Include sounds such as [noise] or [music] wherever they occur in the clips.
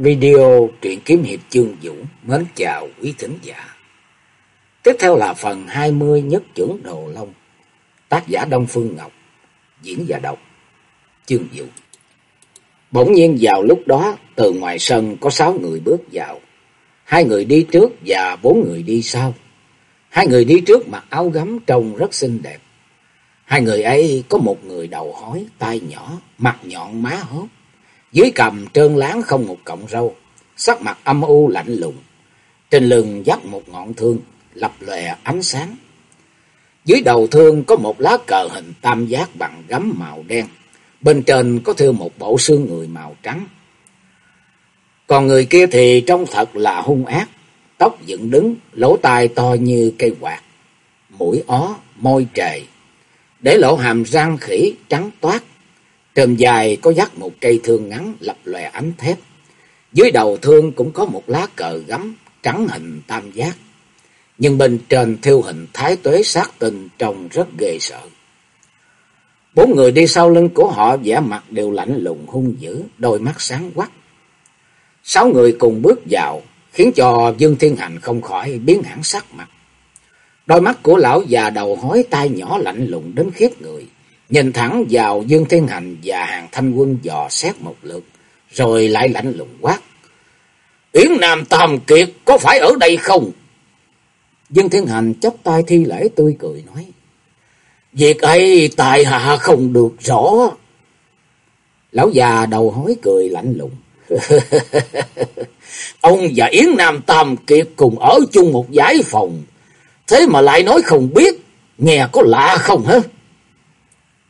Video truyện kiếm hiệp chương vũ mến chào quý thính giả. Tiếp theo là phần 20 nhất trưởng Đồ Long. Tác giả Đông Phương Ngọc, diễn giả đọc chương vũ. Bỗng nhiên vào lúc đó, từ ngoài sân có sáu người bước vào. Hai người đi trước và bốn người đi sau. Hai người đi trước mặc áo gấm trông rất xinh đẹp. Hai người ấy có một người đầu hói, tai nhỏ, mặt nhọn má hốt dưới cầm trơn láng không một cọng râu, sắc mặt âm u lạnh lùng. Trên lưng dắt một ngọn thương, lập lòe ánh sáng. Dưới đầu thương có một lá cờ hình tam giác bằng gấm màu đen. Bên trên có thêu một bộ xương người màu trắng. Còn người kia thì trông thật là hung ác. Tóc dựng đứng, lỗ tai to như cây quạt. Mũi ó, môi trề. Để lộ hàm răng khỉ trắng toát Trơm dài có dắt một cây thương ngắn lập lòe ánh thép. Dưới đầu thương cũng có một lá cờ gấm trắng hình tam giác. Nhưng bên trên thiêu hình thái tuế sát tinh trông rất ghê sợ. Bốn người đi sau lưng của họ vẻ mặt đều lạnh lùng hung dữ, đôi mắt sáng quắc. Sáu người cùng bước vào, khiến cho Dương Thiên Hành không khỏi biến hẳn sắc mặt. Đôi mắt của lão già đầu hói tai nhỏ lạnh lùng đến khiếp người. Nhìn thẳng vào Dương Thiên Hành và hàng thanh quân dò xét một lượt, rồi lại lạnh lùng quát. Yến Nam Tam Kiệt có phải ở đây không? Dương Thiên Hành chắp tay thi lễ tươi cười nói. Việc ấy tài hạ không được rõ. Lão già đầu hói cười lạnh lùng. [laughs] Ông và Yến Nam Tam Kiệt cùng ở chung một giải phòng. Thế mà lại nói không biết. Nghe có lạ không hả?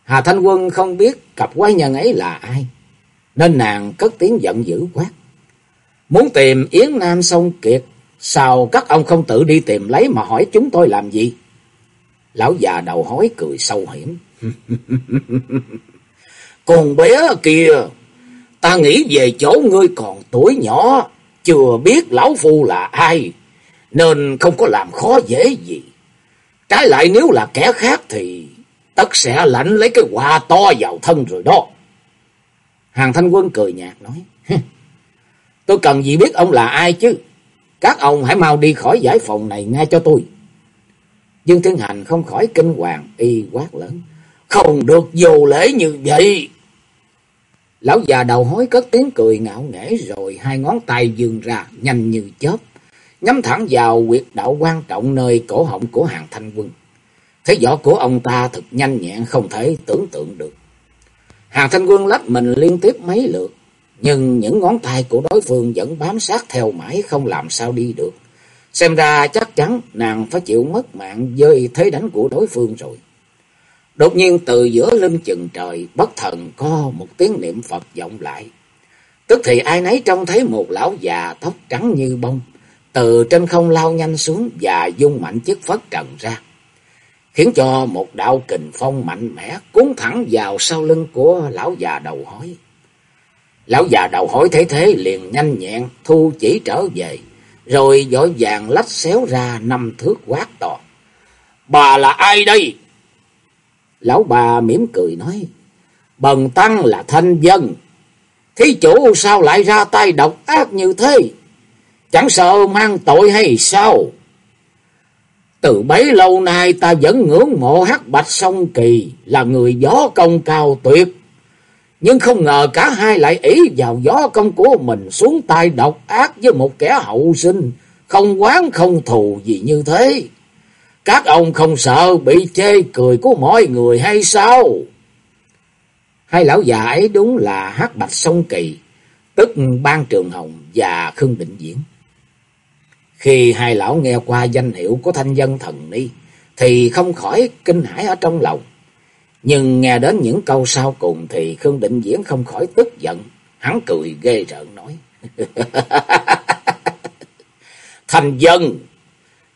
Hà Thanh Quân không biết cặp quái nhân ấy là ai, nên nàng cất tiếng giận dữ quát. Muốn tìm Yến Nam Sông Kiệt, sao các ông không tự đi tìm lấy mà hỏi chúng tôi làm gì? Lão già đầu hói cười sâu hiểm. [laughs] Còn bé kia, ta nghĩ về chỗ ngươi còn tuổi nhỏ, chưa biết lão phu là ai, nên không có làm khó dễ gì. Trái lại nếu là kẻ khác thì tất sẽ lãnh lấy cái quà to vào thân rồi đó. Hàng thanh quân cười nhạt nói, tôi cần gì biết ông là ai chứ, các ông hãy mau đi khỏi giải phòng này ngay cho tôi. Dương Thiên Hành không khỏi kinh hoàng, y quát lớn, không được vô lễ như vậy. Lão già đầu hối cất tiếng cười ngạo nghễ rồi hai ngón tay dương ra nhanh như chớp, nhắm thẳng vào quyệt đạo quan trọng nơi cổ họng của hàng thanh quân. Thế võ của ông ta thật nhanh nhẹn không thể tưởng tượng được. Hàng thanh quân lách mình liên tiếp mấy lượt, nhưng những ngón tay của đối phương vẫn bám sát theo mãi không làm sao đi được. Xem ra chắc chắn nàng phải chịu mất mạng với thế đánh của đối phương rồi. Đột nhiên từ giữa lưng chừng trời bất thần có một tiếng niệm Phật vọng lại. Tức thì ai nấy trông thấy một lão già tóc trắng như bông, từ trên không lao nhanh xuống và dung mạnh chiếc phất trần ra khiến cho một đạo kình phong mạnh mẽ cuốn thẳng vào sau lưng của lão già đầu hói. Lão già đầu hói thấy thế liền nhanh nhẹn thu chỉ trở về, rồi vội vàng lách xéo ra năm thước quát to. Bà là ai đây? Lão bà mỉm cười nói, Bần tăng là thanh dân. Thí chủ sao lại ra tay độc ác như thế? Chẳng sợ mang tội hay sao? Từ bấy lâu nay ta vẫn ngưỡng mộ hắc bạch song kỳ là người gió công cao tuyệt. Nhưng không ngờ cả hai lại ý vào gió công của mình xuống tay độc ác với một kẻ hậu sinh, không quán không thù gì như thế. Các ông không sợ bị chê cười của mọi người hay sao? Hai lão già ấy đúng là hắc bạch song kỳ, tức ban trường hồng và khương định diễn. Khi hai lão nghe qua danh hiệu của thanh dân thần ni, thì không khỏi kinh hãi ở trong lòng. Nhưng nghe đến những câu sau cùng thì Khương Định Diễn không khỏi tức giận. Hắn cười ghê rợn nói. [laughs] Thành dân,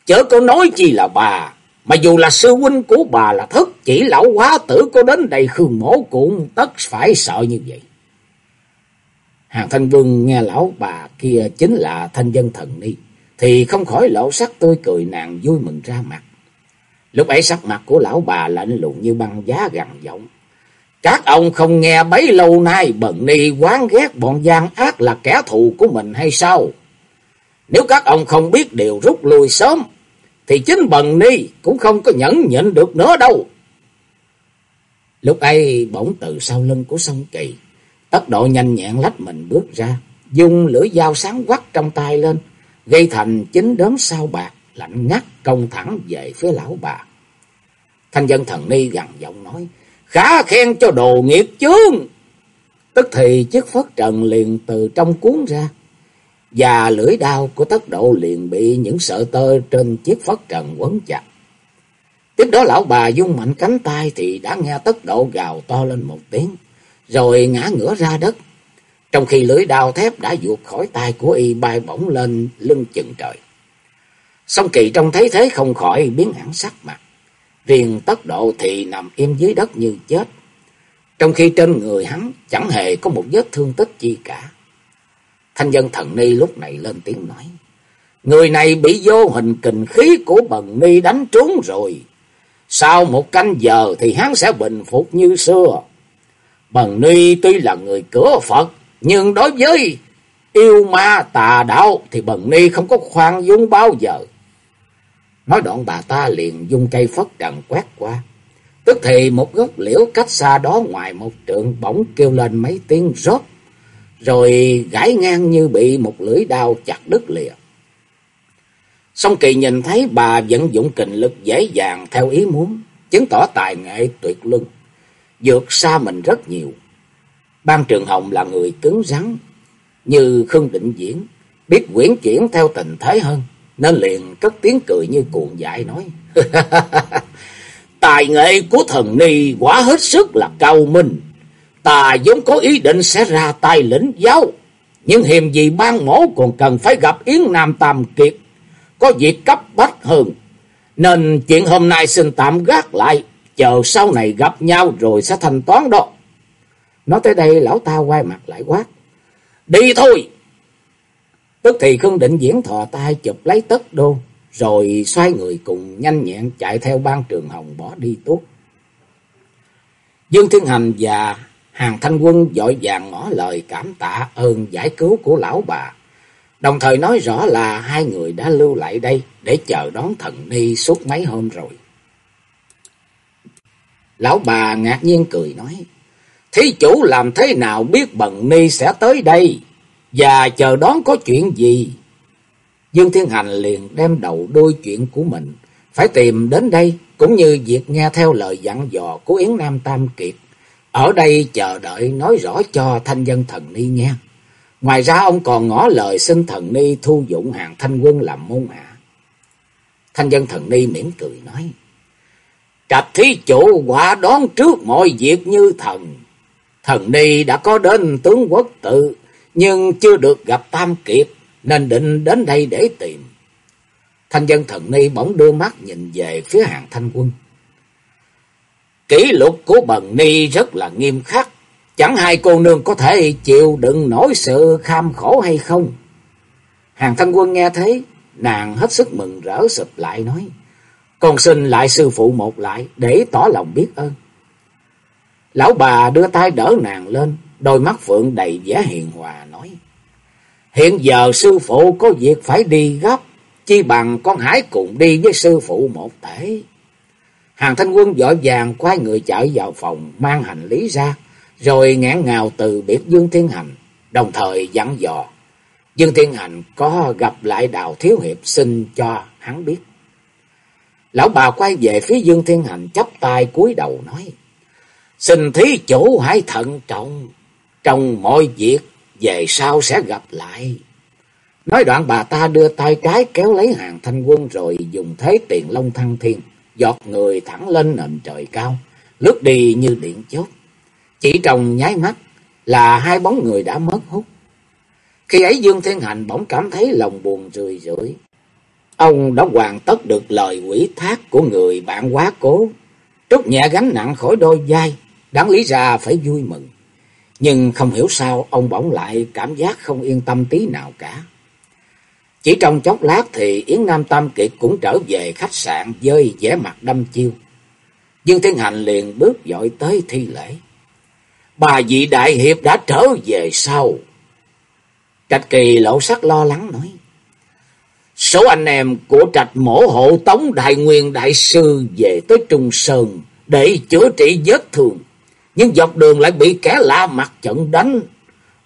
chớ có nói chi là bà. Mà dù là sư huynh của bà là thất chỉ lão quá tử có đến đây Khương mổ cũng tất phải sợ như vậy. Hàng Thanh Vương nghe lão bà kia chính là thanh dân thần ni thì không khỏi lộ sắc tươi cười nàng vui mừng ra mặt. Lúc ấy sắc mặt của lão bà lạnh lùng như băng giá gằn giọng. Các ông không nghe bấy lâu nay bần ni quán ghét bọn gian ác là kẻ thù của mình hay sao? Nếu các ông không biết điều rút lui sớm, thì chính bần ni cũng không có nhẫn nhịn được nữa đâu. Lúc ấy bỗng từ sau lưng của sông kỳ, tốc độ nhanh nhẹn lách mình bước ra, dùng lưỡi dao sáng quắc trong tay lên, gây thành chính đốm sao bạc, lạnh ngắt công thẳng về phía lão bà. Thanh dân thần ni gằn giọng nói, khá khen cho đồ nghiệp chướng. Tức thì chiếc phất trần liền từ trong cuốn ra, và lưỡi đao của tất độ liền bị những sợi tơ trên chiếc phất trần quấn chặt. Tiếp đó lão bà dung mạnh cánh tay thì đã nghe tất độ gào to lên một tiếng, rồi ngã ngửa ra đất. Trong khi lưỡi đao thép đã vụt khỏi tay của y bay bổng lên lưng chừng trời. Song kỳ trong thấy thế không khỏi biến hẳn sắc mặt. Riêng tất độ thì nằm im dưới đất như chết. Trong khi trên người hắn chẳng hề có một vết thương tích gì cả. Thanh dân thần ni lúc này lên tiếng nói. Người này bị vô hình kình khí của bần ni đánh trúng rồi. Sau một canh giờ thì hắn sẽ bình phục như xưa. Bần ni tuy là người cửa Phật, nhưng đối với yêu ma tà đạo thì bần ni không có khoan dung bao giờ. Nói đoạn bà ta liền dung cây phất trần quét qua. Tức thì một gốc liễu cách xa đó ngoài một trượng bỗng kêu lên mấy tiếng rớt. Rồi gãy ngang như bị một lưỡi đao chặt đứt lìa. Song kỳ nhìn thấy bà vận dụng kình lực dễ dàng theo ý muốn, chứng tỏ tài nghệ tuyệt luân, vượt xa mình rất nhiều. Ban Trường Hồng là người cứng rắn, như Khương Định Diễn, biết quyển chuyển theo tình thế hơn, nên liền cất tiếng cười như cuồng dại nói. [laughs] Tài nghệ của thần ni quá hết sức là cao minh. Ta vốn có ý định sẽ ra tay lĩnh giáo, nhưng hiềm gì ban mổ còn cần phải gặp Yến Nam Tam Kiệt có việc cấp bách hơn. Nên chuyện hôm nay xin tạm gác lại, chờ sau này gặp nhau rồi sẽ thanh toán đó. Nói tới đây lão ta quay mặt lại quát. Đi thôi! Tức thì Khương Định Diễn thò tay chụp lấy tất đô, rồi xoay người cùng nhanh nhẹn chạy theo ban trường hồng bỏ đi tốt. Dương Thiên Hành và Hàng Thanh Quân dội vàng ngỏ lời cảm tạ ơn giải cứu của lão bà. Đồng thời nói rõ là hai người đã lưu lại đây để chờ đón thần ni suốt mấy hôm rồi. Lão bà ngạc nhiên cười nói, Thí chủ làm thế nào biết bần ni sẽ tới đây và chờ đón có chuyện gì? Dương Thiên Hành liền đem đầu đôi chuyện của mình, phải tìm đến đây cũng như việc nghe theo lời dặn dò của Yến Nam Tam Kiệt. Ở đây chờ đợi nói rõ cho thanh dân thần ni nghe. Ngoài ra ông còn ngỏ lời xin thần ni thu dụng hàng thanh quân làm môn hạ. Thanh dân thần ni mỉm cười nói. Trạch thí chủ quả đón trước mọi việc như thần. Thần ni đã có đến tướng quốc tự, nhưng chưa được gặp Tam Kiệt, nên định đến đây để tìm. Thanh dân thần ni bỗng đưa mắt nhìn về phía hàng thanh quân. Kỷ luật của bần ni rất là nghiêm khắc, Chẳng hai cô nương có thể chịu đựng nổi sự kham khổ hay không? Hàng thanh quân nghe thấy, nàng hết sức mừng rỡ sụp lại nói. Con xin lại sư phụ một lại để tỏ lòng biết ơn. Lão bà đưa tay đỡ nàng lên, đôi mắt phượng đầy vẻ hiền hòa nói. Hiện giờ sư phụ có việc phải đi gấp, chi bằng con hãy cùng đi với sư phụ một thể. Hàng thanh quân vội vàng quay người chạy vào phòng, mang hành lý ra, rồi ngãn ngào từ biệt Dương Thiên Hành, đồng thời dặn dò. Dương Thiên Hành có gặp lại Đào Thiếu Hiệp xin cho hắn biết. Lão bà quay về phía Dương Thiên Hành chắp tay cúi đầu nói. Xin thí chủ hãy thận trọng, trong mọi việc về sau sẽ gặp lại. Nói đoạn bà ta đưa tay trái kéo lấy hàng thanh quân rồi dùng thế tiền long thăng thiên, giọt người thẳng lên nền trời cao, lướt đi như điện chốt. Chỉ trong nháy mắt là hai bóng người đã mất hút. Khi ấy Dương Thiên Hành bỗng cảm thấy lòng buồn rười rượi. Ông đã hoàn tất được lời quỷ thác của người bạn quá cố. Trút nhẹ gánh nặng khỏi đôi vai, đáng lý ra phải vui mừng. Nhưng không hiểu sao ông bỗng lại cảm giác không yên tâm tí nào cả. Chỉ trong chốc lát thì Yến Nam Tam Kiệt cũng trở về khách sạn với vẻ mặt đâm chiêu. Dương Thiên Hành liền bước dội tới thi lễ. Bà vị đại hiệp đã trở về sau. Trạch kỳ lộ sắc lo lắng nói. Số anh em của trạch mổ hộ tống đại nguyên đại sư về tới Trung Sơn để chữa trị vết thương. Nhưng dọc đường lại bị kẻ lạ mặt trận đánh.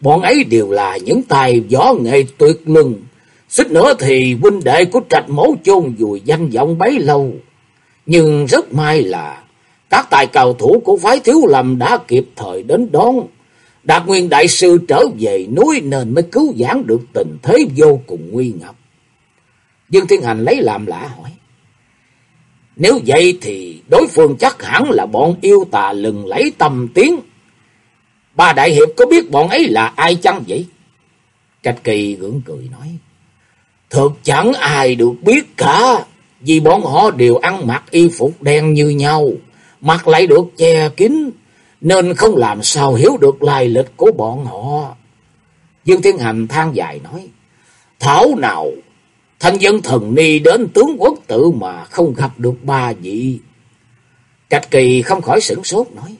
Bọn ấy đều là những tài võ nghệ tuyệt lừng. Xích nữa thì huynh đệ của trạch mẫu chôn vùi danh vọng bấy lâu. Nhưng rất may là các tài cầu thủ của phái thiếu lầm đã kịp thời đến đón. Đạt Nguyên Đại Sư trở về núi nên mới cứu giãn được tình thế vô cùng nguy ngập. Dương Thiên Hành lấy làm lạ hỏi. Nếu vậy thì đối phương chắc hẳn là bọn yêu tà lừng lấy tầm tiếng. Ba đại hiệp có biết bọn ấy là ai chăng vậy? Trạch Kỳ gượng cười nói. Thực chẳng ai được biết cả. Vì bọn họ đều ăn mặc y phục đen như nhau. Mặt lại được che kín. Nên không làm sao hiểu được lai lịch của bọn họ. Dương Thiên Hành than dài nói. Thảo nào Thanh dân thần ni đến tướng quốc tự mà không gặp được ba vị. Trạch kỳ không khỏi sửng sốt nói.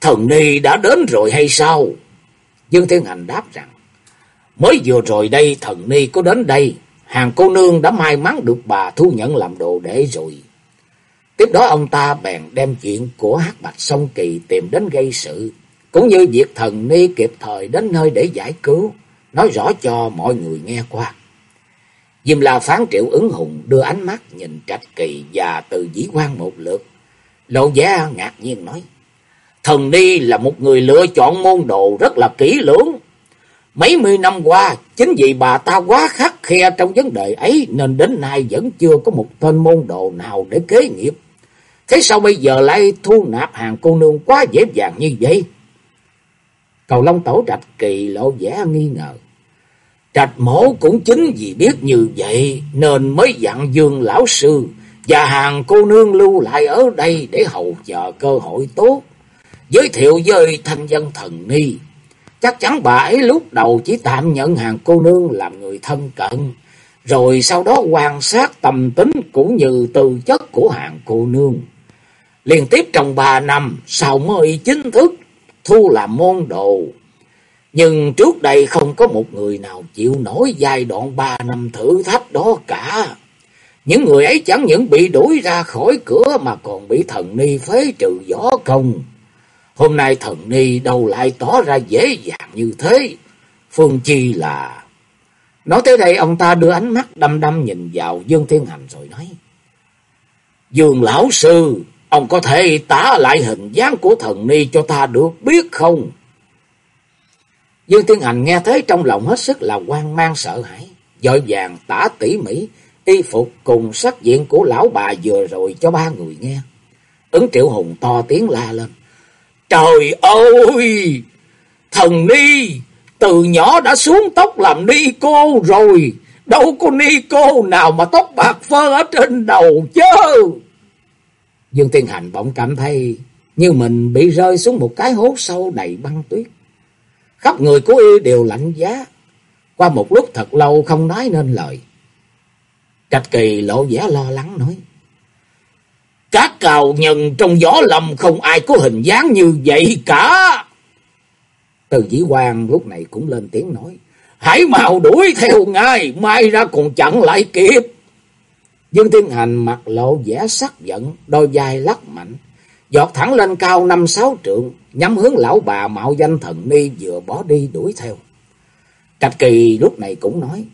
Thần ni đã đến rồi hay sao? Dương Thiên Hành đáp rằng. Mới vừa rồi đây thần ni có đến đây. Hàng cô nương đã may mắn được bà thu nhận làm đồ để rồi. Tiếp đó ông ta bèn đem chuyện của hắc bạch sông kỳ tìm đến gây sự. Cũng như việc thần ni kịp thời đến nơi để giải cứu. Nói rõ cho mọi người nghe qua. Diêm La phán triệu ứng hùng đưa ánh mắt nhìn trạch kỳ và từ dĩ quan một lượt. Lộ giá ngạc nhiên nói. Thần Ni là một người lựa chọn môn đồ rất là kỹ lưỡng. Mấy mươi năm qua, chính vì bà ta quá khắc khe trong vấn đề ấy nên đến nay vẫn chưa có một tên môn đồ nào để kế nghiệp. Thế sao bây giờ lại thu nạp hàng cô nương quá dễ dàng như vậy? Cầu Long Tổ Trạch Kỳ lộ vẻ nghi ngờ. Trạch mổ cũng chính vì biết như vậy nên mới dặn dương lão sư và hàng cô nương lưu lại ở đây để hầu chờ cơ hội tốt. Giới thiệu với thanh dân thần ni. Chắc chắn bà ấy lúc đầu chỉ tạm nhận hàng cô nương làm người thân cận. Rồi sau đó quan sát tâm tính cũng như tư chất của hàng cô nương. Liên tiếp trong ba năm, sau mới chính thức thu làm môn đồ. Nhưng trước đây không có một người nào chịu nổi giai đoạn ba năm thử thách đó cả. Những người ấy chẳng những bị đuổi ra khỏi cửa mà còn bị thần ni phế trừ gió công. Hôm nay thần ni đâu lại tỏ ra dễ dàng như thế. Phương Chi là... Nói tới đây ông ta đưa ánh mắt đăm đăm nhìn vào Dương Thiên Hành rồi nói. Dương Lão Sư, ông có thể tả lại hình dáng của thần ni cho ta được biết không? Dương Thiên Hành nghe thấy trong lòng hết sức là hoang mang sợ hãi, dội vàng tả tỉ mỉ y phục cùng sắc diện của lão bà vừa rồi cho ba người nghe. Ứng Triệu Hùng to tiếng la lên. Trời ơi! Thần Ni! Từ nhỏ đã xuống tóc làm ni cô rồi. Đâu có ni cô nào mà tóc bạc phơ ở trên đầu chứ. Dương Thiên Hành bỗng cảm thấy như mình bị rơi xuống một cái hố sâu đầy băng tuyết. Khắp người của y đều lạnh giá. Qua một lúc thật lâu không nói nên lời. Trạch kỳ lộ vẻ lo lắng nói. Các cào nhân trong gió lầm không ai có hình dáng như vậy cả. Từ dĩ quan lúc này cũng lên tiếng nói. Hãy mau đuổi theo ngay, mai ra còn chẳng lại kịp. Dương Thiên Hành mặt lộ vẻ sắc giận, đôi vai lắc mạnh, giọt thẳng lên cao năm sáu trượng, nhắm hướng lão bà mạo danh thần ni vừa bỏ đi đuổi theo. Trạch Kỳ lúc này cũng nói,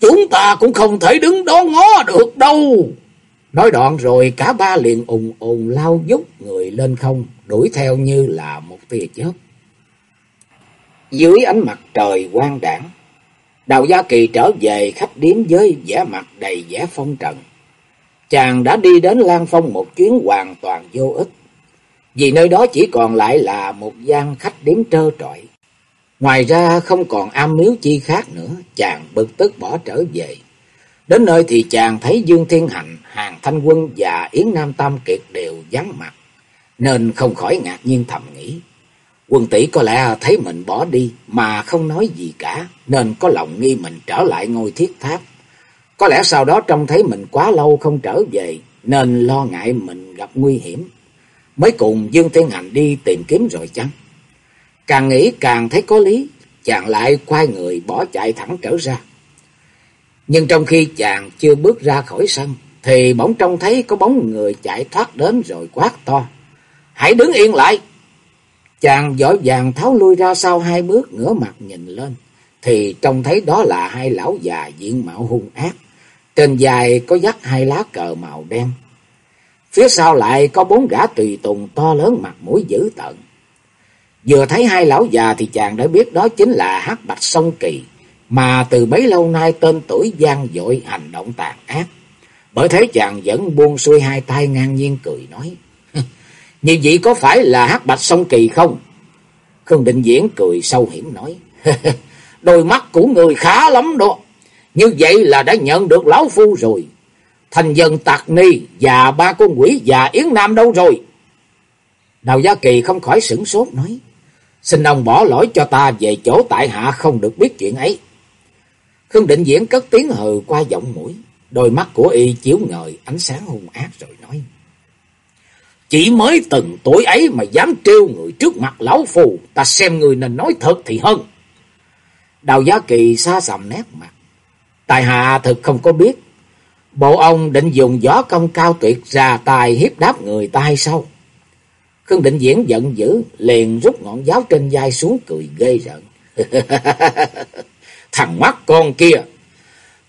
chúng ta cũng không thể đứng đó ngó được đâu. Nói đoạn rồi cả ba liền ùng ùng lao dốc người lên không, đuổi theo như là một tia chớp. Dưới ánh mặt trời quang đảng, Đào Gia Kỳ trở về khách điếm với vẻ mặt đầy vẻ phong trần. Chàng đã đi đến Lan Phong một chuyến hoàn toàn vô ích vì nơi đó chỉ còn lại là một gian khách điếm trơ trọi. Ngoài ra không còn am miếu chi khác nữa, chàng bực tức bỏ trở về. Đến nơi thì chàng thấy Dương Thiên Hành, Hàng Thanh Quân và Yến Nam Tam Kiệt đều vắng mặt, nên không khỏi ngạc nhiên thầm nghĩ. Quân tỷ có lẽ thấy mình bỏ đi mà không nói gì cả, nên có lòng nghi mình trở lại ngôi thiết tháp. Có lẽ sau đó trông thấy mình quá lâu không trở về, nên lo ngại mình gặp nguy hiểm mới cùng Dương Thiên Hành đi tìm kiếm rồi chăng? Càng nghĩ càng thấy có lý, chàng lại quay người bỏ chạy thẳng trở ra. Nhưng trong khi chàng chưa bước ra khỏi sân, thì bỗng trông thấy có bóng người chạy thoát đến rồi quát to. Hãy đứng yên lại! Chàng vội vàng tháo lui ra sau hai bước ngửa mặt nhìn lên, thì trông thấy đó là hai lão già diện mạo hung ác. Trên dài có dắt hai lá cờ màu đen. Phía sau lại có bốn gã tùy tùng to lớn mặt mũi dữ tợn. Vừa thấy hai lão già thì chàng đã biết đó chính là hắc bạch sông kỳ, mà từ bấy lâu nay tên tuổi gian dội hành động tàn ác. Bởi thế chàng vẫn buông xuôi hai tay ngang nhiên cười nói. Như vậy có phải là hắc bạch sông kỳ không? Khương Định Diễn cười sâu hiểm nói. Đôi mắt của người khá lắm đó. Như vậy là đã nhận được lão phu rồi. Thành dân tạc ni và ba con quỷ già Yến Nam đâu rồi? Đào Gia Kỳ không khỏi sửng sốt nói. Xin ông bỏ lỗi cho ta về chỗ tại hạ không được biết chuyện ấy. Khương Định Diễn cất tiếng hừ qua giọng mũi. Đôi mắt của y chiếu ngời, ánh sáng hung ác rồi nói. Chỉ mới từng tuổi ấy mà dám trêu người trước mặt lão phù. Ta xem người nên nói thật thì hơn. Đào Giá Kỳ xa sầm nét mặt. Tài hạ thực không có biết. Bộ ông định dùng gió công cao tuyệt ra tài hiếp đáp người ta hay sao? Khương Định Diễn giận dữ, liền rút ngọn giáo trên vai xuống cười ghê rợn. [laughs] Thằng mắt con kia,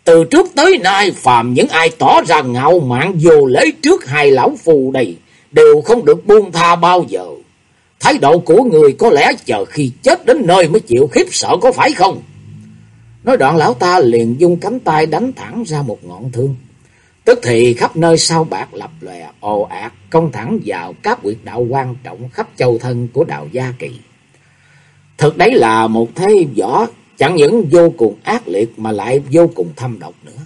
từ trước tới nay phàm những ai tỏ ra ngạo mạn vô lễ trước hai lão phù này đều không được buông tha bao giờ. Thái độ của người có lẽ chờ khi chết đến nơi mới chịu khiếp sợ có phải không? Nói đoạn lão ta liền dung cánh tay đánh thẳng ra một ngọn thương. Tức thì khắp nơi sao bạc lập lòe ồ ạt công thẳng vào các quyệt đạo quan trọng khắp châu thân của đạo gia kỳ. Thực đấy là một thế võ chẳng những vô cùng ác liệt mà lại vô cùng thâm độc nữa.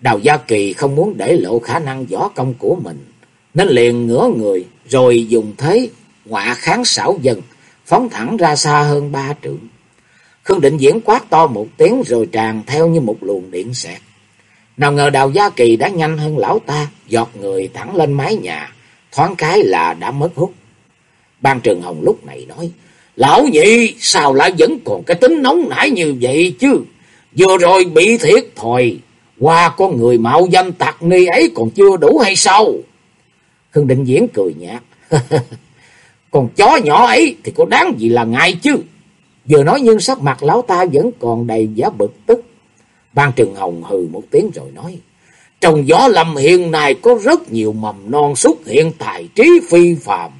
Đào Gia Kỳ không muốn để lộ khả năng võ công của mình, nên liền ngửa người rồi dùng thế ngọa kháng xảo dần, phóng thẳng ra xa hơn ba trượng. Khương Định Diễn quát to một tiếng rồi tràn theo như một luồng điện xẹt. Nào ngờ Đào Gia Kỳ đã nhanh hơn lão ta, giọt người thẳng lên mái nhà, thoáng cái là đã mất hút. Ban Trường Hồng lúc này nói, Lão nhị sao lại vẫn còn cái tính nóng nảy như vậy chứ? Vừa rồi bị thiệt thòi, qua con người mạo danh tạc ni ấy còn chưa đủ hay sao? Khương Định Diễn cười nhạt. [laughs] còn chó nhỏ ấy thì có đáng gì là ngại chứ? Vừa nói nhưng sắc mặt lão ta vẫn còn đầy giá bực tức. Ban Trường Hồng hừ một tiếng rồi nói. Trong gió lâm hiện nay có rất nhiều mầm non xuất hiện tài trí phi phàm.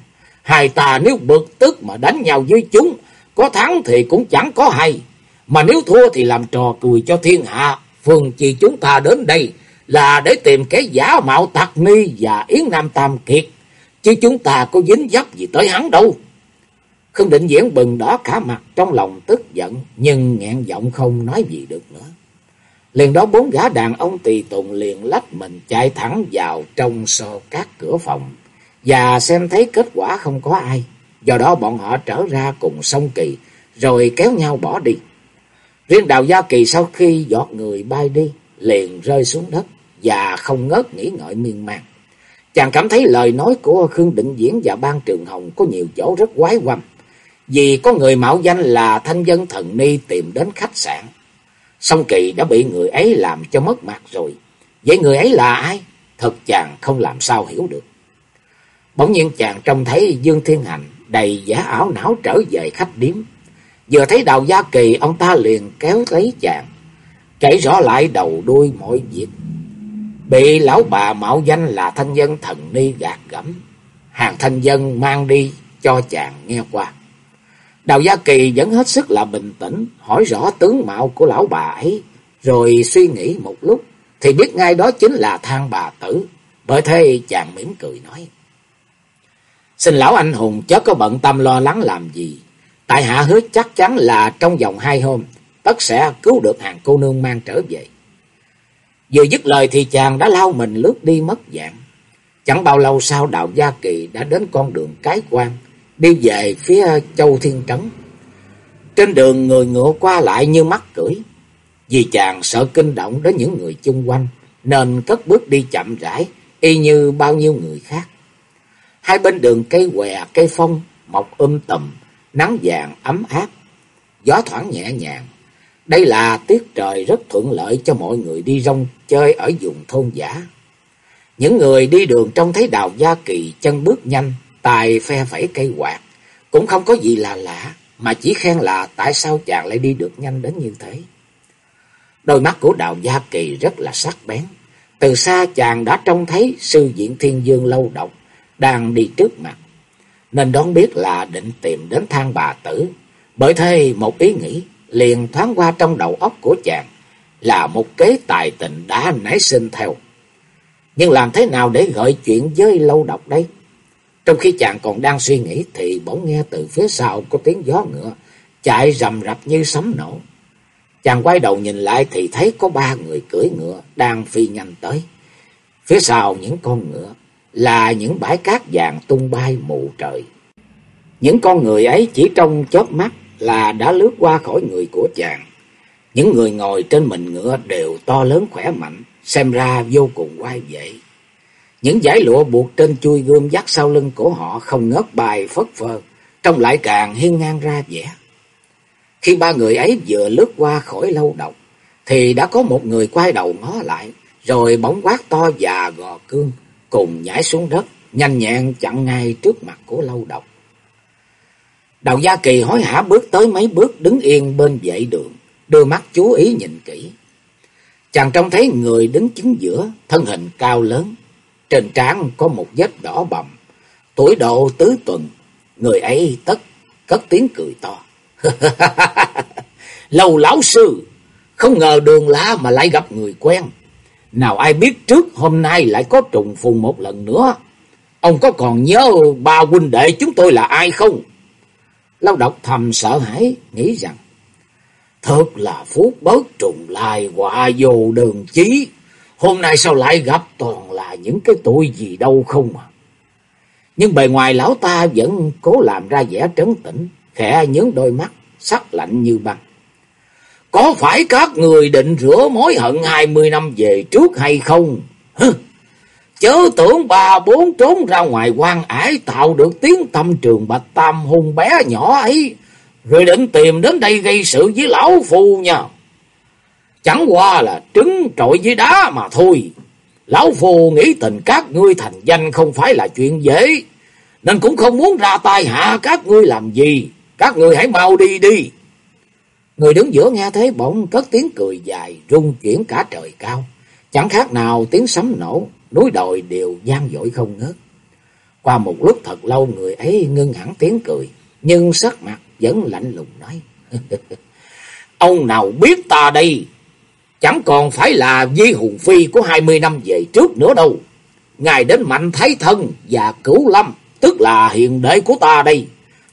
Hai ta nếu bực tức mà đánh nhau với chúng, có thắng thì cũng chẳng có hay. Mà nếu thua thì làm trò cười cho thiên hạ. Phương chi chúng ta đến đây là để tìm cái giả mạo tạc ni và Yến Nam Tam Kiệt. Chứ chúng ta có dính dấp gì tới hắn đâu. Khương định diễn bừng đỏ cả mặt trong lòng tức giận, nhưng nghẹn giọng không nói gì được nữa. Liền đó bốn gã đàn ông tỳ tùng liền lách mình chạy thẳng vào trong so các cửa phòng và xem thấy kết quả không có ai. Do đó bọn họ trở ra cùng sông kỳ, rồi kéo nhau bỏ đi. Riêng đào gia kỳ sau khi giọt người bay đi, liền rơi xuống đất và không ngớt nghĩ ngợi miên man. Chàng cảm thấy lời nói của Khương Định Diễn và Ban Trường Hồng có nhiều chỗ rất quái quăm. Vì có người mạo danh là thanh dân thần ni tìm đến khách sạn. Song Kỳ đã bị người ấy làm cho mất mặt rồi. Vậy người ấy là ai? Thật chàng không làm sao hiểu được. Bỗng nhiên chàng trông thấy Dương Thiên Hành đầy giả ảo não trở về khách điếm. Vừa thấy Đào Gia Kỳ, ông ta liền kéo lấy chàng, kể rõ lại đầu đuôi mọi việc. Bị lão bà mạo danh là thanh dân thần ni gạt gẫm, hàng thanh dân mang đi cho chàng nghe qua. Đào Gia Kỳ vẫn hết sức là bình tĩnh, hỏi rõ tướng mạo của lão bà ấy, rồi suy nghĩ một lúc, thì biết ngay đó chính là thang bà tử. Bởi thế chàng mỉm cười nói. Xin lão anh hùng chớ có bận tâm lo lắng làm gì. Tại hạ hứa chắc chắn là trong vòng hai hôm, tất sẽ cứu được hàng cô nương mang trở về. Vừa dứt lời thì chàng đã lao mình lướt đi mất dạng. Chẳng bao lâu sau đạo Gia Kỳ đã đến con đường cái quan, đi về phía châu Thiên Trấn. Trên đường người ngựa qua lại như mắt cưỡi, vì chàng sợ kinh động đến những người chung quanh, nên cất bước đi chậm rãi, y như bao nhiêu người khác. Hai bên đường cây què, cây phong, mọc um tùm, nắng vàng ấm áp, gió thoảng nhẹ nhàng. Đây là tiết trời rất thuận lợi cho mọi người đi rong chơi ở vùng thôn giả. Những người đi đường trông thấy Đào Gia Kỳ chân bước nhanh, tài phe phẩy cây quạt, cũng không có gì là lạ, mà chỉ khen là tại sao chàng lại đi được nhanh đến như thế. Đôi mắt của Đào Gia Kỳ rất là sắc bén. Từ xa chàng đã trông thấy sư diện thiên dương lâu độc đang đi trước mặt. Nên đoán biết là định tìm đến thang bà tử. Bởi thế một ý nghĩ liền thoáng qua trong đầu óc của chàng là một kế tài tình đã nảy sinh theo. Nhưng làm thế nào để gợi chuyện với lâu độc đây? Trong khi chàng còn đang suy nghĩ thì bỗng nghe từ phía sau có tiếng gió ngựa chạy rầm rập như sấm nổ. Chàng quay đầu nhìn lại thì thấy có ba người cưỡi ngựa đang phi nhanh tới. Phía sau những con ngựa là những bãi cát vàng tung bay mù trời. Những con người ấy chỉ trong chớp mắt là đã lướt qua khỏi người của chàng. Những người ngồi trên mình ngựa đều to lớn khỏe mạnh, xem ra vô cùng oai vệ. Những dải lụa buộc trên chui gươm dắt sau lưng của họ không ngớt bài phất phơ, trông lại càng hiên ngang ra vẻ. Khi ba người ấy vừa lướt qua khỏi lâu động thì đã có một người quay đầu ngó lại, rồi bóng quát to và gò cương, cùng nhảy xuống đất, nhanh nhẹn chặn ngay trước mặt của lâu động Đầu Gia Kỳ hối hả bước tới mấy bước đứng yên bên vệ đường, đưa mắt chú ý nhìn kỹ. Chàng trông thấy người đứng chính giữa, thân hình cao lớn, trên trán có một vết đỏ bầm, tuổi độ tứ tuần, người ấy tất cất tiếng cười to. [laughs] Lâu lão sư, không ngờ đường lá mà lại gặp người quen. Nào ai biết trước hôm nay lại có trùng phùng một lần nữa. Ông có còn nhớ ba huynh đệ chúng tôi là ai không? Lâu độc thầm sợ hãi, nghĩ rằng Thật là phút bớt trùng lai quả vô đường chí. Hôm nay sao lại gặp toàn là những cái tội gì đâu không à. Nhưng bề ngoài lão ta vẫn cố làm ra vẻ trấn tĩnh, khẽ nhướng đôi mắt, sắc lạnh như băng. Có phải các người định rửa mối hận hai mươi năm về trước hay không? Hừ, chớ tưởng bà bốn trốn ra ngoài quan ải tạo được tiếng tâm trường bạch tam hùng bé nhỏ ấy, rồi định tìm đến đây gây sự với lão phu nha. Chẳng qua là trứng trội với đá mà thôi. Lão phù nghĩ tình các ngươi thành danh không phải là chuyện dễ, nên cũng không muốn ra tay hạ các ngươi làm gì. Các ngươi hãy mau đi đi. Người đứng giữa nghe thấy bỗng cất tiếng cười dài, rung chuyển cả trời cao. Chẳng khác nào tiếng sấm nổ, núi đồi đều gian dội không ngớt. Qua một lúc thật lâu người ấy ngưng hẳn tiếng cười, nhưng sắc mặt vẫn lạnh lùng nói. [laughs] Ông nào biết ta đây? Chẳng còn phải là Di Hùng Phi của hai mươi năm về trước nữa đâu. Ngài đến Mạnh Thái Thân và Cửu Lâm, tức là hiền đệ của ta đây,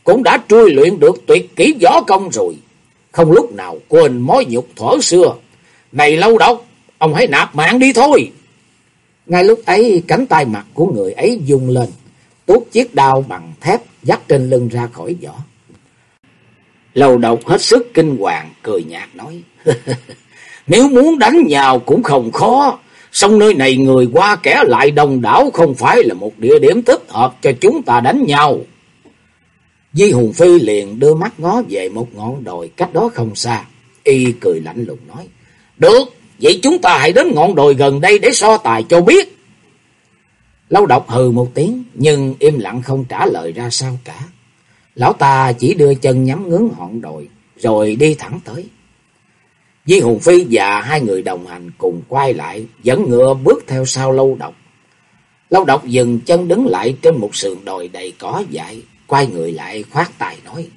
cũng đã truy luyện được tuyệt kỹ võ công rồi. Không lúc nào quên mối nhục thuở xưa. Này lâu độc, ông hãy nạp mạng đi thôi. Ngay lúc ấy cánh tay mặt của người ấy dùng lên, tuốt chiếc đao bằng thép dắt trên lưng ra khỏi vỏ. Lâu độc hết sức kinh hoàng, cười nhạt nói. [laughs] Nếu muốn đánh nhau cũng không khó. sông nơi này người qua kẻ lại đông đảo không phải là một địa điểm thích hợp cho chúng ta đánh nhau. Di Hùng Phi liền đưa mắt ngó về một ngọn đồi cách đó không xa. Y cười lạnh lùng nói. Được, vậy chúng ta hãy đến ngọn đồi gần đây để so tài cho biết. Lâu độc hừ một tiếng, nhưng im lặng không trả lời ra sao cả. Lão ta chỉ đưa chân nhắm nghướng ngọn đồi, rồi đi thẳng tới. Di Hùng Phi và hai người đồng hành cùng quay lại, dẫn ngựa bước theo sau lâu độc. Lâu độc dừng chân đứng lại trên một sườn đồi đầy cỏ dại, quay người lại khoát tài nói.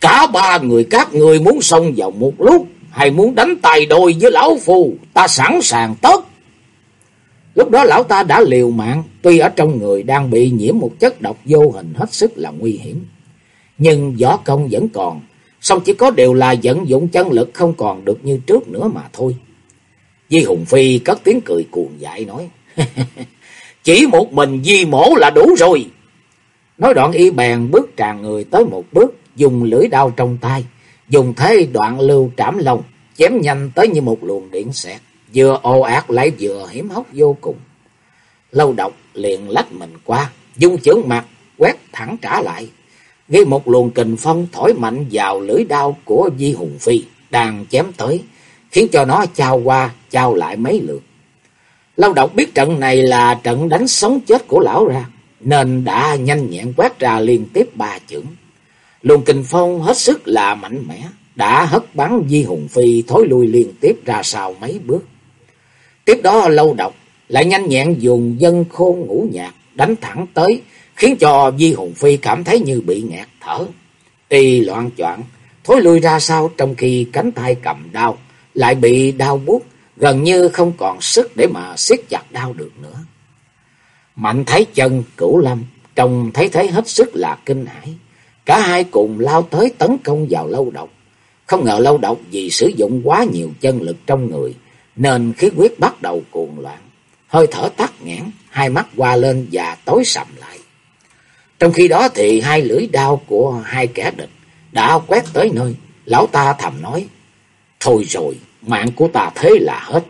Cả ba người các người muốn xông vào một lúc, hay muốn đánh tài đôi với lão phu, ta sẵn sàng tất. Lúc đó lão ta đã liều mạng, tuy ở trong người đang bị nhiễm một chất độc vô hình hết sức là nguy hiểm. Nhưng võ công vẫn còn, Xong chỉ có điều là vận dụng chân lực không còn được như trước nữa mà thôi. Di Hùng Phi cất tiếng cười cuồng dại nói. [laughs] chỉ một mình Di mổ là đủ rồi. Nói đoạn y bèn bước tràn người tới một bước, dùng lưỡi đao trong tay, dùng thế đoạn lưu trảm lông, chém nhanh tới như một luồng điện xẹt, vừa ô ác lại vừa hiểm hóc vô cùng. Lâu độc liền lách mình qua, dung chưởng mặt, quét thẳng trả lại gây một luồng kình phong thổi mạnh vào lưỡi đao của Di Hùng Phi đang chém tới, khiến cho nó chao qua, chao lại mấy lượt. Lâu độc biết trận này là trận đánh sống chết của lão ra, nên đã nhanh nhẹn quét ra liên tiếp ba chưởng. Luồng kình phong hết sức là mạnh mẽ, đã hất bắn Di Hùng Phi thối lui liên tiếp ra sau mấy bước. Tiếp đó lâu độc lại nhanh nhẹn dùng dân khôn ngũ nhạc đánh thẳng tới, khiến cho Di Hùng Phi cảm thấy như bị nghẹt thở. Y loạn choạng thối lui ra sau trong khi cánh tay cầm đao lại bị đau buốt, gần như không còn sức để mà siết chặt đao được nữa. Mạnh thấy chân cửu lâm, trông thấy thế hết sức là kinh hãi. Cả hai cùng lao tới tấn công vào lâu độc. Không ngờ lâu độc vì sử dụng quá nhiều chân lực trong người, nên khí huyết bắt đầu cuồng loạn. Hơi thở tắt nghẽn, hai mắt qua lên và tối sầm. Trong khi đó thì hai lưỡi đao của hai kẻ địch đã quét tới nơi. Lão ta thầm nói, thôi rồi, mạng của ta thế là hết.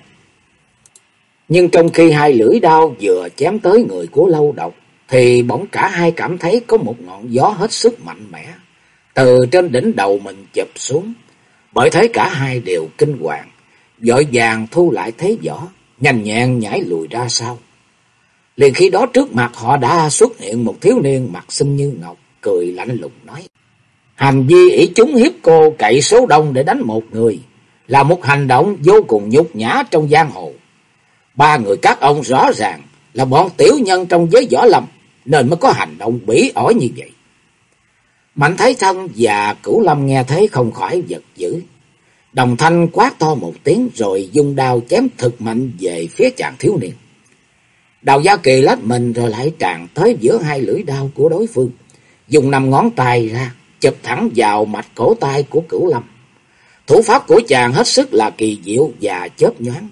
Nhưng trong khi hai lưỡi đao vừa chém tới người của lâu độc, thì bỗng cả hai cảm thấy có một ngọn gió hết sức mạnh mẽ, từ trên đỉnh đầu mình chụp xuống. Bởi thế cả hai đều kinh hoàng, vội vàng thu lại thế võ, nhanh nhẹn nhảy lùi ra sau. Liền khi đó trước mặt họ đã xuất hiện một thiếu niên mặt xinh như ngọc, cười lạnh lùng nói. Hành vi ý chúng hiếp cô cậy số đông để đánh một người, là một hành động vô cùng nhục nhã trong giang hồ. Ba người các ông rõ ràng là bọn tiểu nhân trong giới võ lâm, nên mới có hành động bỉ ổi như vậy. Mạnh Thái Thân và Cửu Lâm nghe thấy không khỏi giật dữ. Đồng thanh quát to một tiếng rồi dùng đao chém thực mạnh về phía chàng thiếu niên. Đào Gia Kỳ lách mình rồi lại tràn tới giữa hai lưỡi đao của đối phương. Dùng năm ngón tay ra, chụp thẳng vào mạch cổ tay của Cửu Lâm. Thủ pháp của chàng hết sức là kỳ diệu và chớp nhoáng.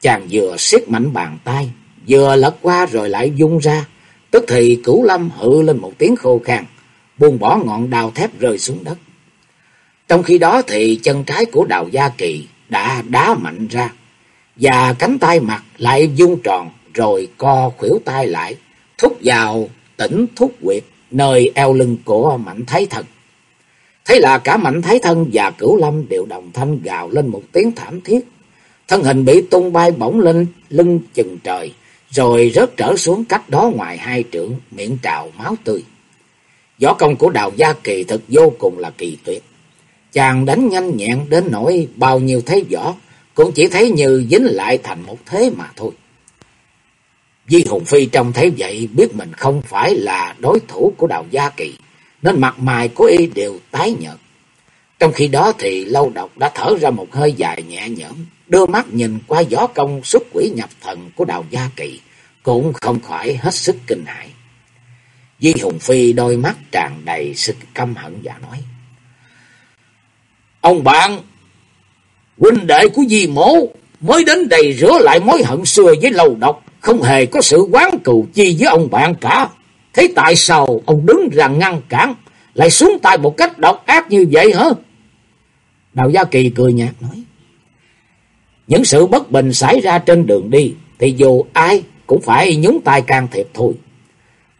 Chàng vừa siết mạnh bàn tay, vừa lật qua rồi lại dung ra. Tức thì Cửu Lâm hự lên một tiếng khô khan, buông bỏ ngọn đào thép rơi xuống đất. Trong khi đó thì chân trái của Đào Gia Kỳ đã đá mạnh ra, và cánh tay mặt lại dung tròn rồi co khuỷu tay lại, thúc vào tỉnh thúc quyệt nơi eo lưng của Mạnh Thái Thần. Thế là cả Mạnh Thái Thân và Cửu Lâm đều đồng thanh gào lên một tiếng thảm thiết. Thân hình bị tung bay bổng lên lưng chừng trời, rồi rớt trở xuống cách đó ngoài hai trượng, miệng trào máu tươi. Võ công của Đào Gia Kỳ thực vô cùng là kỳ tuyệt. Chàng đánh nhanh nhẹn đến nỗi bao nhiêu thế võ, cũng chỉ thấy như dính lại thành một thế mà thôi. Di Hùng Phi trông thấy vậy biết mình không phải là đối thủ của Đào Gia Kỳ, nên mặt mày của y đều tái nhợt. Trong khi đó thì lâu độc đã thở ra một hơi dài nhẹ nhõm, đưa mắt nhìn qua gió công xuất quỷ nhập thần của Đào Gia Kỳ, cũng không khỏi hết sức kinh hãi. Di Hùng Phi đôi mắt tràn đầy sự căm hận và nói. Ông bạn, huynh đệ của Di Mổ mới đến đây rửa lại mối hận xưa với lâu độc, không hề có sự quán cừu chi với ông bạn cả. Thế tại sao ông đứng ra ngăn cản, lại xuống tay một cách độc ác như vậy hả? Đào Gia Kỳ cười nhạt nói. Những sự bất bình xảy ra trên đường đi, thì dù ai cũng phải nhúng tay can thiệp thôi.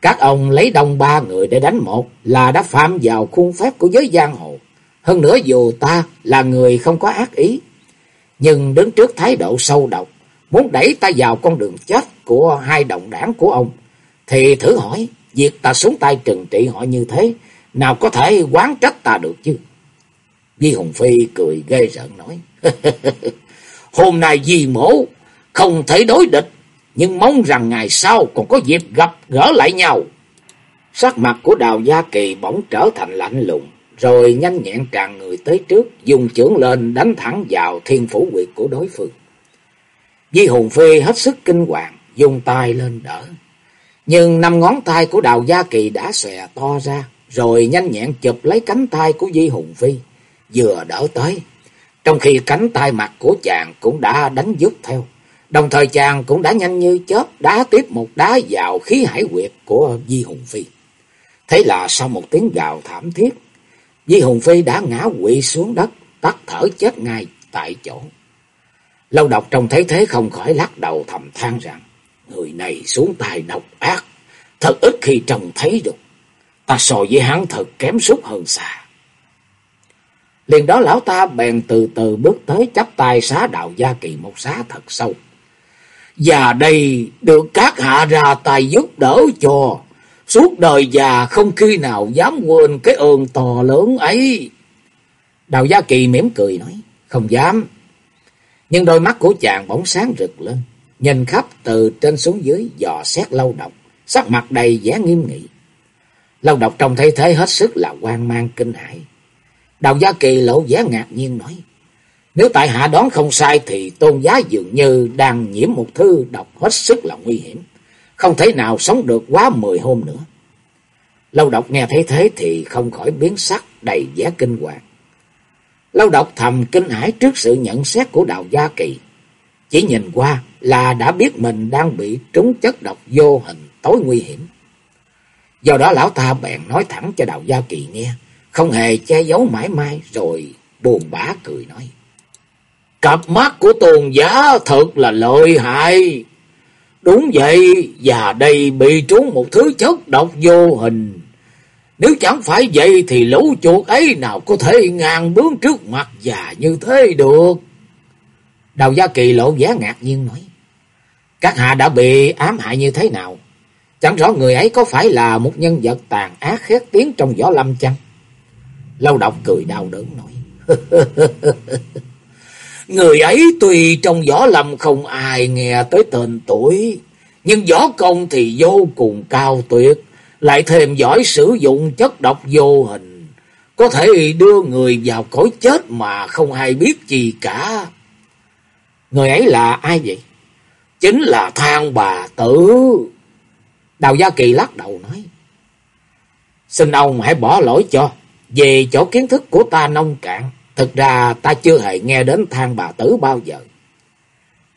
Các ông lấy đông ba người để đánh một là đã phạm vào khuôn phép của giới giang hồ. Hơn nữa dù ta là người không có ác ý, nhưng đứng trước thái độ sâu độc, muốn đẩy ta vào con đường chết của hai đồng đảng của ông, thì thử hỏi, việc ta xuống tay trừng trị họ như thế, nào có thể quán trách ta được chứ? Di Hùng Phi cười ghê rợn nói, [laughs] hôm nay Di Mổ không thể đối địch, nhưng mong rằng ngày sau còn có dịp gặp gỡ lại nhau. Sắc mặt của Đào Gia Kỳ bỗng trở thành lạnh lùng, rồi nhanh nhẹn tràn người tới trước, dùng chưởng lên đánh thẳng vào thiên phủ quyệt của đối phương. Di Hùng Phi hết sức kinh hoàng, dùng tay lên đỡ. Nhưng năm ngón tay của Đào Gia Kỳ đã xòe to ra, rồi nhanh nhẹn chụp lấy cánh tay của Di Hùng Phi, vừa đỡ tới. Trong khi cánh tay mặt của chàng cũng đã đánh giúp theo. Đồng thời chàng cũng đã nhanh như chớp đá tiếp một đá vào khí hải quyệt của Di Hùng Phi. Thế là sau một tiếng gào thảm thiết, Di Hùng Phi đã ngã quỵ xuống đất, tắt thở chết ngay tại chỗ. Lâu độc trông thấy thế không khỏi lắc đầu thầm than rằng, người này xuống tài độc ác, thật ít khi trông thấy được. Ta so với hắn thật kém sút hơn xa. Liền đó lão ta bèn từ từ bước tới chắp tay xá đạo gia kỳ một xá thật sâu. Và đây được các hạ ra tài giúp đỡ cho. Suốt đời già không khi nào dám quên cái ơn to lớn ấy. Đào Gia Kỳ mỉm cười nói, không dám. Nhưng đôi mắt của chàng bỗng sáng rực lên, nhìn khắp từ trên xuống dưới, dò xét lâu độc, sắc mặt đầy vẻ nghiêm nghị. Lâu độc trông thấy thế hết sức là hoang mang kinh hãi. Đào Gia Kỳ lộ vẻ ngạc nhiên nói, nếu tại hạ đoán không sai thì tôn giá dường như đang nhiễm một thứ độc hết sức là nguy hiểm, không thể nào sống được quá mười hôm nữa. Lâu độc nghe thấy thế thì không khỏi biến sắc đầy vẻ kinh hoàng. Lâu độc thầm kinh hãi trước sự nhận xét của Đào Gia Kỳ. Chỉ nhìn qua là đã biết mình đang bị trúng chất độc vô hình tối nguy hiểm. Do đó lão ta bèn nói thẳng cho Đào Gia Kỳ nghe, không hề che giấu mãi mai rồi buồn bã cười nói. Cặp mắt của tôn giá thật là lợi hại. Đúng vậy, và đây bị trúng một thứ chất độc vô hình. Nếu chẳng phải vậy thì lũ chuột ấy nào có thể ngàn bướng trước mặt già như thế được. Đào Gia Kỳ lộ vẻ ngạc nhiên nói. Các hạ đã bị ám hại như thế nào? Chẳng rõ người ấy có phải là một nhân vật tàn ác khét tiếng trong võ lâm chăng? Lâu độc cười đau đớn nói. [laughs] người ấy tuy trong võ lâm không ai nghe tới tên tuổi, nhưng võ công thì vô cùng cao tuyệt lại thêm giỏi sử dụng chất độc vô hình, có thể đưa người vào cõi chết mà không hay biết gì cả. Người ấy là ai vậy? Chính là thang bà tử. Đào Gia Kỳ lắc đầu nói. Xin ông hãy bỏ lỗi cho. Về chỗ kiến thức của ta nông cạn. Thực ra ta chưa hề nghe đến thang bà tử bao giờ.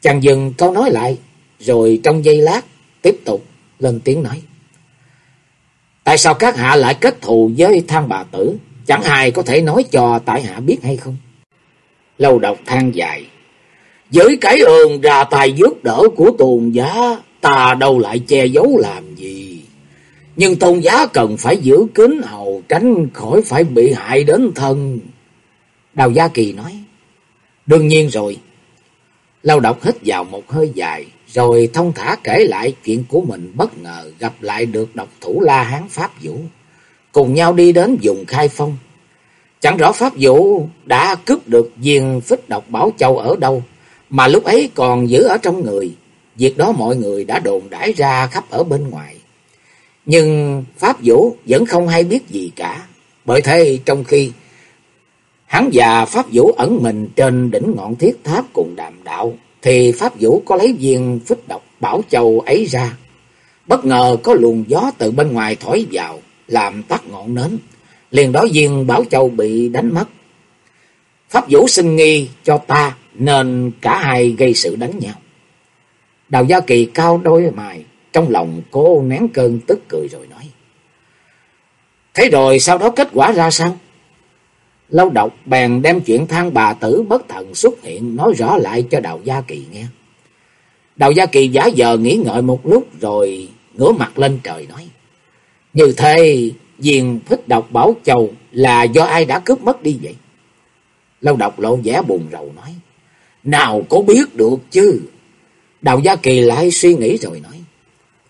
Chàng dừng câu nói lại. Rồi trong giây lát tiếp tục lên tiếng nói. Tại sao các hạ lại kết thù với thang bà tử? Chẳng ai có thể nói cho tại hạ biết hay không? Lâu độc than dài. Với cái ơn ra tài giúp đỡ của tôn giá, ta đâu lại che giấu làm gì. Nhưng tôn giá cần phải giữ kín hầu tránh khỏi phải bị hại đến thân. Đào Gia Kỳ nói. Đương nhiên rồi. Lâu độc hít vào một hơi dài, rồi thông thả kể lại chuyện của mình bất ngờ gặp lại được độc thủ La Hán Pháp Vũ, cùng nhau đi đến vùng khai phong. Chẳng rõ Pháp Vũ đã cướp được viên phích độc Bảo Châu ở đâu, mà lúc ấy còn giữ ở trong người. Việc đó mọi người đã đồn đãi ra khắp ở bên ngoài. Nhưng Pháp Vũ vẫn không hay biết gì cả, bởi thế trong khi hắn và Pháp Vũ ẩn mình trên đỉnh ngọn thiết tháp cùng đàm đạo, thì Pháp Vũ có lấy viên phích độc Bảo Châu ấy ra. Bất ngờ có luồng gió từ bên ngoài thổi vào, làm tắt ngọn nến. Liền đó viên Bảo Châu bị đánh mất. Pháp Vũ xin nghi cho ta, nên cả hai gây sự đánh nhau. Đào Gia Kỳ cao đôi mày, trong lòng cô nén cơn tức cười rồi nói. Thế rồi sau đó kết quả ra sao? Lâu độc bèn đem chuyện thang bà tử bất thần xuất hiện, nói rõ lại cho Đào Gia Kỳ nghe. Đào Gia Kỳ giả giờ nghĩ ngợi một lúc rồi ngửa mặt lên trời nói. Như thế, viên phích độc Bảo Châu là do ai đã cướp mất đi vậy? Lâu độc lộ vẻ buồn rầu nói. Nào có biết được chứ? Đào Gia Kỳ lại suy nghĩ rồi nói.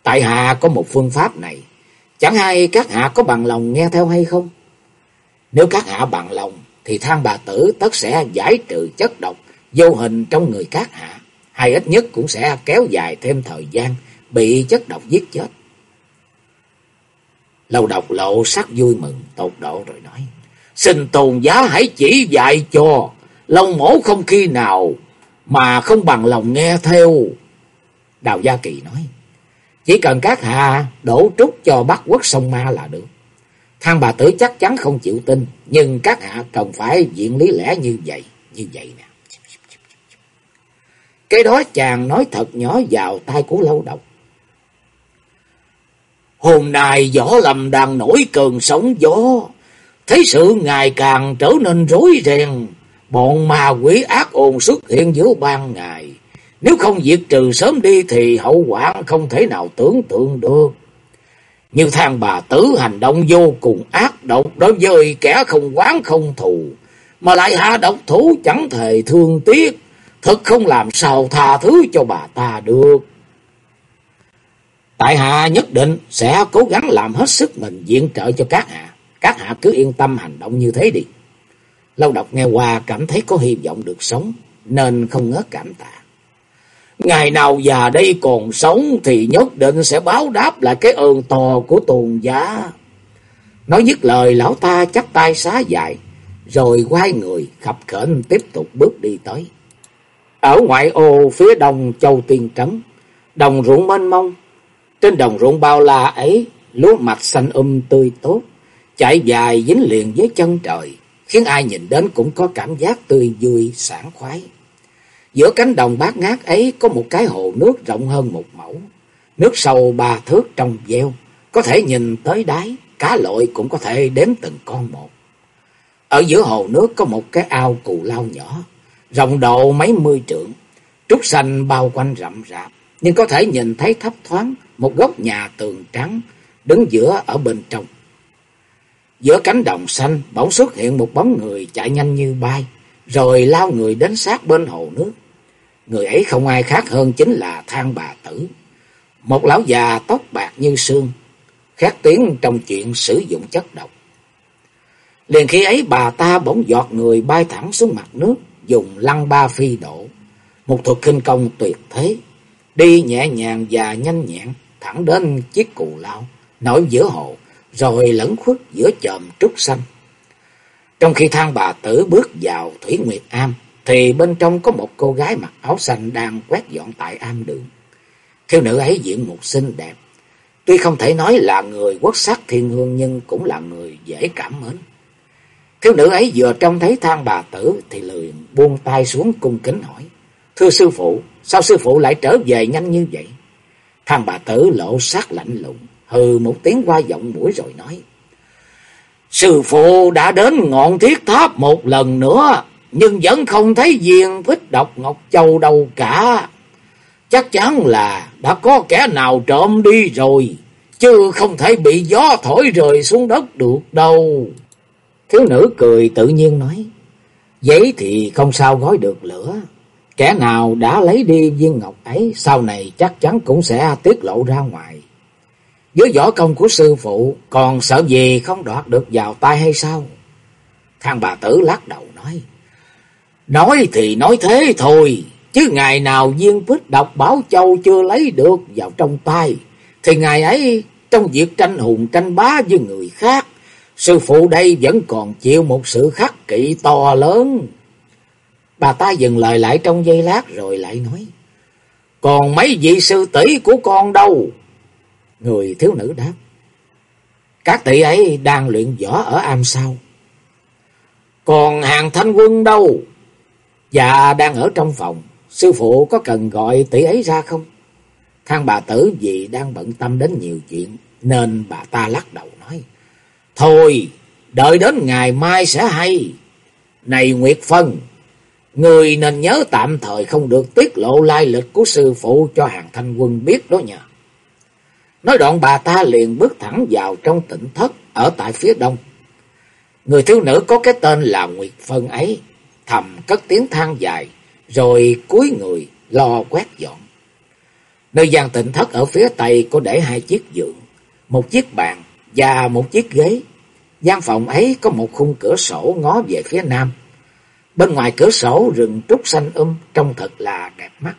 Tại hạ có một phương pháp này. Chẳng hay các hạ có bằng lòng nghe theo hay không? Nếu các hạ bằng lòng, thì thang bà tử tất sẽ giải trừ chất độc vô hình trong người các hạ, hay ít nhất cũng sẽ kéo dài thêm thời gian bị chất độc giết chết. Lâu độc lộ sắc vui mừng tột độ rồi nói, xin tôn giá hãy chỉ dạy cho, lòng mổ không khi nào mà không bằng lòng nghe theo. Đào Gia Kỳ nói, chỉ cần các hạ đổ trúc cho bắt quốc sông ma là được. Thang bà tử chắc chắn không chịu tin, nhưng các hạ cần phải diện lý lẽ như vậy, như vậy nè. Cái đó chàng nói thật nhỏ vào tai của lâu độc. Hôm nay võ lầm đang nổi cơn sóng gió, thấy sự ngày càng trở nên rối ren, bọn ma quỷ ác ồn xuất hiện giữa ban ngày. Nếu không diệt trừ sớm đi thì hậu quả không thể nào tưởng tượng được. Như thang bà tử hành động vô cùng ác độc đối với kẻ không quán không thù, mà lại hạ độc thủ chẳng thề thương tiếc, thật không làm sao tha thứ cho bà ta được. Tại hạ nhất định sẽ cố gắng làm hết sức mình diện trợ cho các hạ. Các hạ cứ yên tâm hành động như thế đi. Lâu độc nghe qua cảm thấy có hy vọng được sống, nên không ngớt cảm tạ. Ngày nào già đây còn sống thì nhất định sẽ báo đáp lại cái ơn to của tuồng giá. Nói dứt lời lão ta chắp tay xá dài, rồi quay người khập khển tiếp tục bước đi tới. Ở ngoại ô phía đông châu tiên trấn, đồng ruộng mênh mông, trên đồng ruộng bao la ấy, lúa mạch xanh um tươi tốt, chạy dài dính liền với chân trời, khiến ai nhìn đến cũng có cảm giác tươi vui, sảng khoái. Giữa cánh đồng bát ngát ấy có một cái hồ nước rộng hơn một mẫu, nước sâu ba thước trong veo, có thể nhìn tới đáy, cá lội cũng có thể đếm từng con một. Ở giữa hồ nước có một cái ao cù lao nhỏ, rộng độ mấy mươi trượng, trúc xanh bao quanh rậm rạp, nhưng có thể nhìn thấy thấp thoáng một góc nhà tường trắng đứng giữa ở bên trong. Giữa cánh đồng xanh bỗng xuất hiện một bóng người chạy nhanh như bay, rồi lao người đến sát bên hồ nước. Người ấy không ai khác hơn chính là thang bà tử. Một lão già tóc bạc như sương, khét tiếng trong chuyện sử dụng chất độc. Liền khi ấy bà ta bỗng giọt người bay thẳng xuống mặt nước, dùng lăng ba phi độ. Một thuật kinh công tuyệt thế, đi nhẹ nhàng và nhanh nhẹn, thẳng đến chiếc cù lao, nổi giữa hồ, rồi lẫn khuất giữa chòm trúc xanh. Trong khi thang bà tử bước vào Thủy Nguyệt Am, thì bên trong có một cô gái mặc áo xanh đang quét dọn tại am đường. Thiếu nữ ấy diện một xinh đẹp, tuy không thể nói là người quốc sắc thiên hương nhưng cũng là người dễ cảm mến. Thiếu nữ ấy vừa trông thấy thang bà tử thì liền buông tay xuống cung kính hỏi. Thưa sư phụ, sao sư phụ lại trở về nhanh như vậy? Thang bà tử lộ sắc lạnh lùng, hừ một tiếng qua giọng mũi rồi nói. Sư phụ đã đến ngọn thiết tháp một lần nữa, nhưng vẫn không thấy viên phích độc Ngọc Châu đâu cả. Chắc chắn là đã có kẻ nào trộm đi rồi, chứ không thể bị gió thổi rời xuống đất được đâu. Thiếu nữ cười tự nhiên nói, giấy thì không sao gói được lửa. Kẻ nào đã lấy đi viên ngọc ấy, sau này chắc chắn cũng sẽ tiết lộ ra ngoài. Với võ công của sư phụ, còn sợ gì không đoạt được vào tay hay sao? Thằng bà tử lắc đầu nói, Nói thì nói thế thôi, chứ ngày nào viên phích độc Bảo Châu chưa lấy được vào trong tay, thì ngày ấy trong việc tranh hùng tranh bá với người khác, sư phụ đây vẫn còn chịu một sự khắc kỵ to lớn. Bà ta dừng lời lại trong giây lát rồi lại nói, còn mấy vị sư tỷ của con đâu? Người thiếu nữ đáp, các tỷ ấy đang luyện võ ở am sau. Còn hàng thanh quân đâu? Dạ đang ở trong phòng, sư phụ có cần gọi tỷ ấy ra không? Thang bà tử vì đang bận tâm đến nhiều chuyện, nên bà ta lắc đầu nói. Thôi, đợi đến ngày mai sẽ hay. Này Nguyệt Phân, người nên nhớ tạm thời không được tiết lộ lai lịch của sư phụ cho hàng thanh quân biết đó nhờ Nói đoạn bà ta liền bước thẳng vào trong tỉnh thất ở tại phía đông. Người thiếu nữ có cái tên là Nguyệt Phân ấy thầm cất tiếng than dài, rồi cúi người lo quét dọn. Nơi gian tịnh thất ở phía tây có để hai chiếc giường, một chiếc bàn và một chiếc ghế. gian phòng ấy có một khung cửa sổ ngó về phía nam. Bên ngoài cửa sổ rừng trúc xanh um trông thật là đẹp mắt.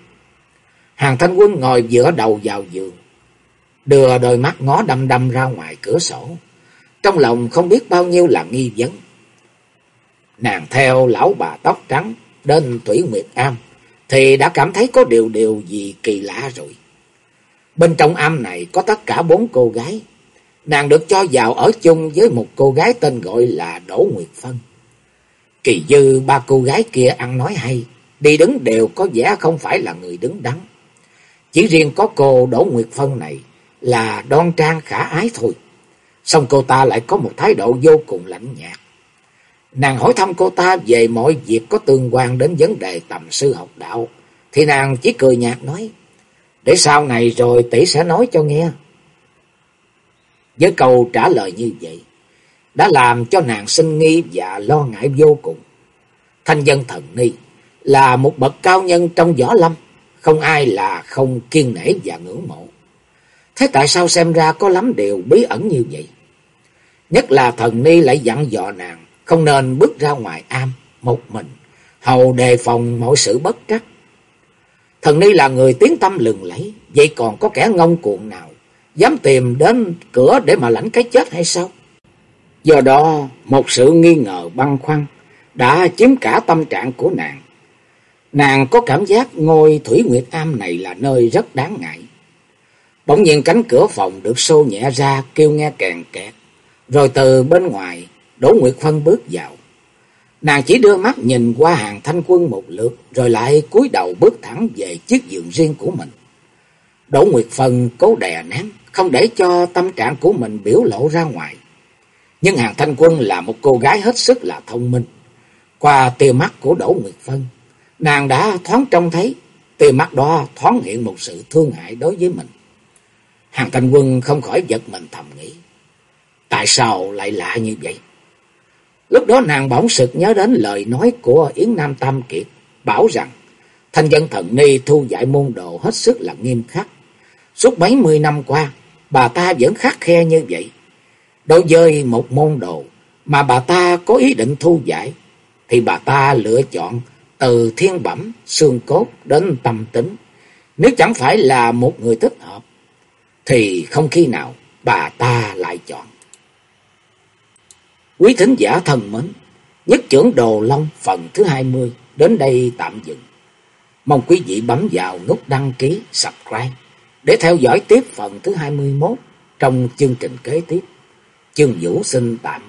Hàng thanh quân ngồi giữa đầu vào giường, đưa đôi mắt ngó đăm đăm ra ngoài cửa sổ. Trong lòng không biết bao nhiêu là nghi vấn. Nàng theo lão bà tóc trắng đến Thủy Nguyệt Am thì đã cảm thấy có điều điều gì kỳ lạ rồi. Bên trong am này có tất cả bốn cô gái. Nàng được cho vào ở chung với một cô gái tên gọi là Đỗ Nguyệt Phân. Kỳ dư ba cô gái kia ăn nói hay, đi đứng đều có vẻ không phải là người đứng đắn. Chỉ riêng có cô Đỗ Nguyệt Phân này là đoan trang khả ái thôi. Xong cô ta lại có một thái độ vô cùng lạnh nhạt. Nàng hỏi thăm cô ta về mọi việc có tương quan đến vấn đề tầm sư học đạo. Thì nàng chỉ cười nhạt nói. Để sau này rồi tỷ sẽ nói cho nghe. Với câu trả lời như vậy, đã làm cho nàng sinh nghi và lo ngại vô cùng. Thanh dân thần ni là một bậc cao nhân trong võ lâm, không ai là không kiên nể và ngưỡng mộ. Thế tại sao xem ra có lắm điều bí ẩn như vậy? Nhất là thần ni lại dặn dò nàng không nên bước ra ngoài am một mình, hầu đề phòng mọi sự bất trắc. Thần ni là người tiếng tâm lừng lẫy, vậy còn có kẻ ngông cuồng nào dám tìm đến cửa để mà lãnh cái chết hay sao? Do đó, một sự nghi ngờ băn khoăn đã chiếm cả tâm trạng của nàng. Nàng có cảm giác ngôi Thủy Nguyệt Am này là nơi rất đáng ngại. Bỗng nhiên cánh cửa phòng được xô nhẹ ra kêu nghe kèn kẹt. Rồi từ bên ngoài, Đỗ Nguyệt Phân bước vào. Nàng chỉ đưa mắt nhìn qua hàng thanh quân một lượt, rồi lại cúi đầu bước thẳng về chiếc giường riêng của mình. Đỗ Nguyệt Phân cố đè nén, không để cho tâm trạng của mình biểu lộ ra ngoài. Nhưng hàng thanh quân là một cô gái hết sức là thông minh. Qua tia mắt của Đỗ Nguyệt Phân, nàng đã thoáng trông thấy, tia mắt đó thoáng hiện một sự thương hại đối với mình. Hàng thanh quân không khỏi giật mình thầm nghĩ. Tại sao lại lạ như vậy? Lúc đó nàng bỗng sực nhớ đến lời nói của Yến Nam Tam Kiệt, bảo rằng thanh dân thần ni thu dạy môn đồ hết sức là nghiêm khắc. Suốt mấy mươi năm qua, bà ta vẫn khắc khe như vậy. Đối với một môn đồ mà bà ta có ý định thu dạy thì bà ta lựa chọn từ thiên bẩm, xương cốt đến tâm tính. Nếu chẳng phải là một người thích hợp, thì không khi nào bà ta lại chọn. Quý thính giả thân mến, nhất trưởng Đồ Long phần thứ 20 đến đây tạm dừng. Mong quý vị bấm vào nút đăng ký, subscribe để theo dõi tiếp phần thứ 21 trong chương trình kế tiếp. Chương Vũ xin tạm